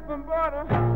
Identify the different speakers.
Speaker 1: up and bought.